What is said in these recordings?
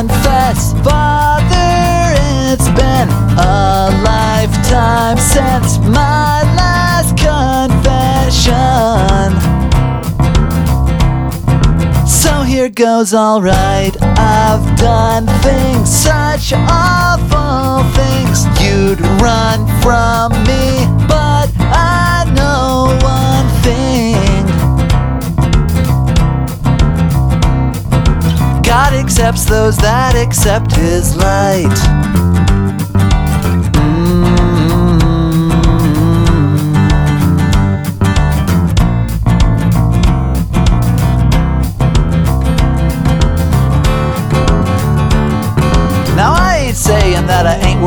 confess, Father, it's been a lifetime since my goes alright. I've done things, such awful things. You'd run from me, but I know one thing. God accepts those that accept His light.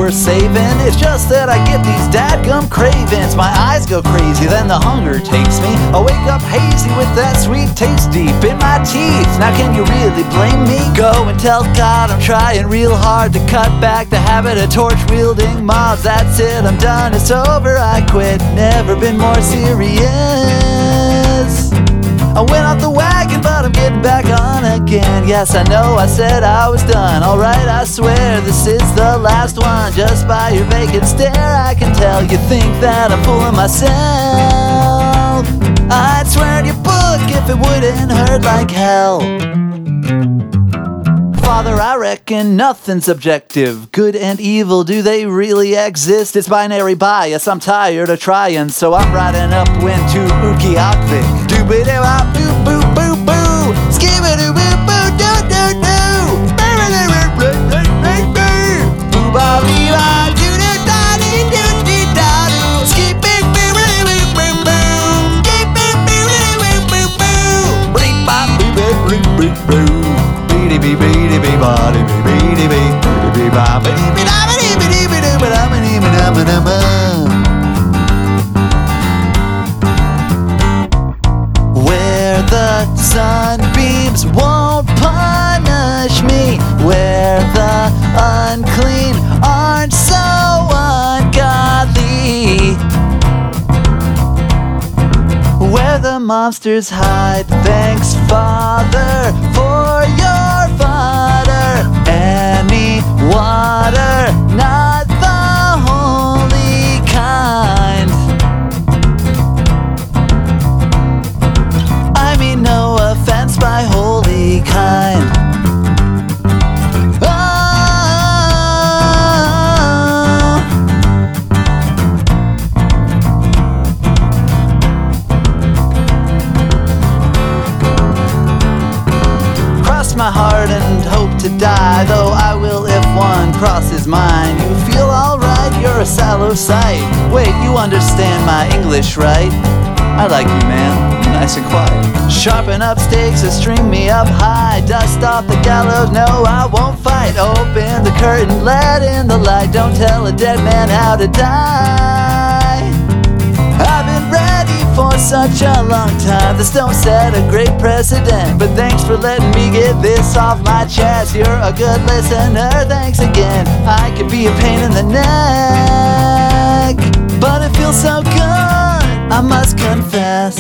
Worth saving. It's just that I get these dadgum cravings. My eyes go crazy, then the hunger takes me. I wake up hazy with that sweet taste deep in my teeth. Now can you really blame me? Go and tell God I'm trying real hard to cut back the habit of torch wielding mobs. That's it, I'm done, it's over, I quit. Never been more serious. Yes, I know I said I was done. Alright, I swear this is the last one. Just by your vacant stare, I can tell you think that I'm fooling myself. I'd swear to your book if it wouldn't hurt like hell. Father, I reckon nothing's objective. Good and evil, do they really exist? It's binary bias, I'm tired of trying, so I'm riding up when to Utqiagvik. Boo boo. Beady bee da beady beady bee doo ba da beady bee da ba da ba. Where the sunbeams won't punish me, where the unclean aren't so ungodly, where the monsters hide. Thanks, Father, holy kind. Ah. Cross my heart and hope to die, though I will if one crosses mine. You feel alright, you're a sallow sight. Wait, you understand my English, right? I like you, man. Nice and quiet. Sharpen up stakes and string me up high. Dust off the gallows, no, I won't fight. Open the curtain, let in the light. Don't tell a dead man how to die. I've been ready for such a long time. This don't set a great precedent. But thanks for letting me get this off my chest. You're a good listener, thanks again. I could be a pain in the neck, but it feels so good. I must confess.